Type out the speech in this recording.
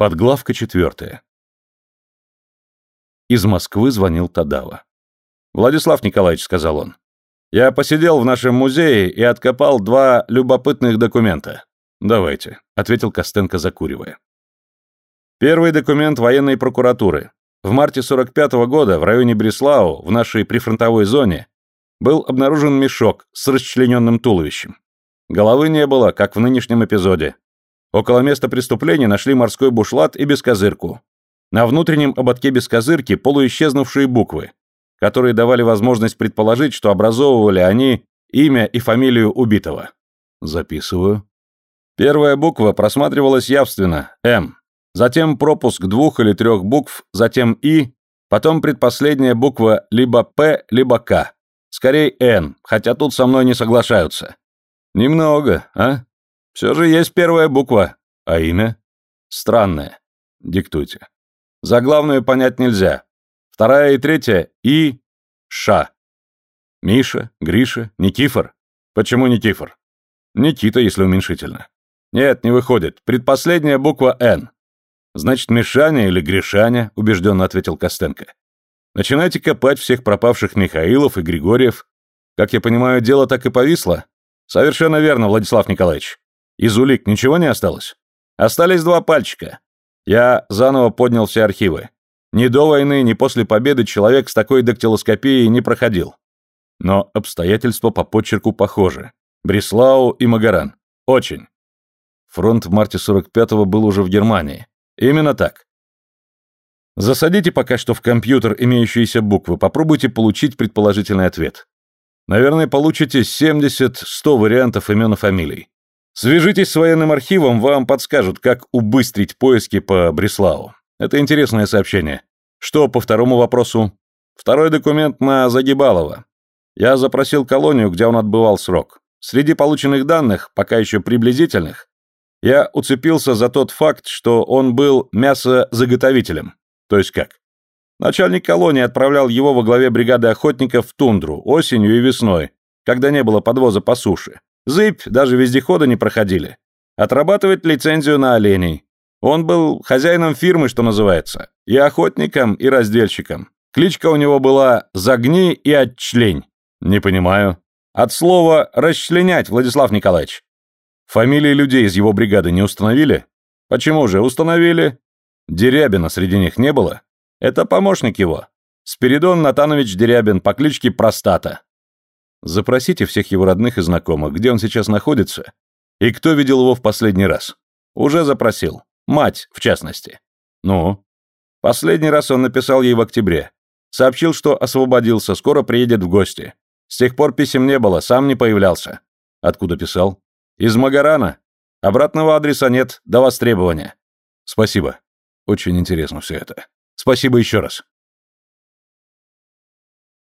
Подглавка четвертая. Из Москвы звонил Тадава. «Владислав Николаевич», — сказал он, — «я посидел в нашем музее и откопал два любопытных документа». «Давайте», — ответил Костенко, закуривая. Первый документ военной прокуратуры. В марте 45 -го года в районе Бреслау, в нашей прифронтовой зоне, был обнаружен мешок с расчлененным туловищем. Головы не было, как в нынешнем эпизоде. Около места преступления нашли морской бушлат и бескозырку. На внутреннем ободке бескозырки полуисчезнувшие буквы, которые давали возможность предположить, что образовывали они имя и фамилию убитого. Записываю. Первая буква просматривалась явственно – М. Затем пропуск двух или трех букв, затем И, потом предпоследняя буква либо П, либо К. Скорее Н, хотя тут со мной не соглашаются. Немного, а? Все же есть первая буква. А имя? Странное. Диктуйте. Заглавную понять нельзя. Вторая и третья — И, Ша. Миша, Гриша, Никифор. Почему Никифор? Никита, если уменьшительно. Нет, не выходит. Предпоследняя буква «Н». Значит, Мишаня или Гришаня, убежденно ответил Костенко. Начинайте копать всех пропавших Михаилов и Григорьев. Как я понимаю, дело так и повисло? Совершенно верно, Владислав Николаевич. Из улик ничего не осталось? Остались два пальчика. Я заново поднял все архивы. Ни до войны, ни после победы человек с такой дактилоскопией не проходил. Но обстоятельства по почерку похожи. Бреслау и Магаран. Очень. Фронт в марте 45-го был уже в Германии. Именно так. Засадите пока что в компьютер имеющиеся буквы, попробуйте получить предположительный ответ. Наверное, получите 70-100 вариантов имен и фамилий. Свяжитесь с военным архивом, вам подскажут, как убыстрить поиски по Бреславу. Это интересное сообщение. Что по второму вопросу? Второй документ на Загибалова. Я запросил колонию, где он отбывал срок. Среди полученных данных, пока еще приблизительных, я уцепился за тот факт, что он был мясозаготовителем. То есть как? Начальник колонии отправлял его во главе бригады охотников в тундру осенью и весной, когда не было подвоза по суше. Зыбь, даже вездехода не проходили. Отрабатывать лицензию на оленей. Он был хозяином фирмы, что называется. И охотником, и раздельщиком. Кличка у него была «Загни и отчлень». Не понимаю. От слова «расчленять», Владислав Николаевич. Фамилии людей из его бригады не установили? Почему же установили? Дерябина среди них не было? Это помощник его. Спиридон Натанович Дерябин по кличке Простата. Запросите всех его родных и знакомых, где он сейчас находится, и кто видел его в последний раз. Уже запросил. Мать, в частности. Ну? Последний раз он написал ей в октябре. Сообщил, что освободился, скоро приедет в гости. С тех пор писем не было, сам не появлялся. Откуда писал? Из Магарана. Обратного адреса нет, до востребования. Спасибо. Очень интересно все это. Спасибо еще раз.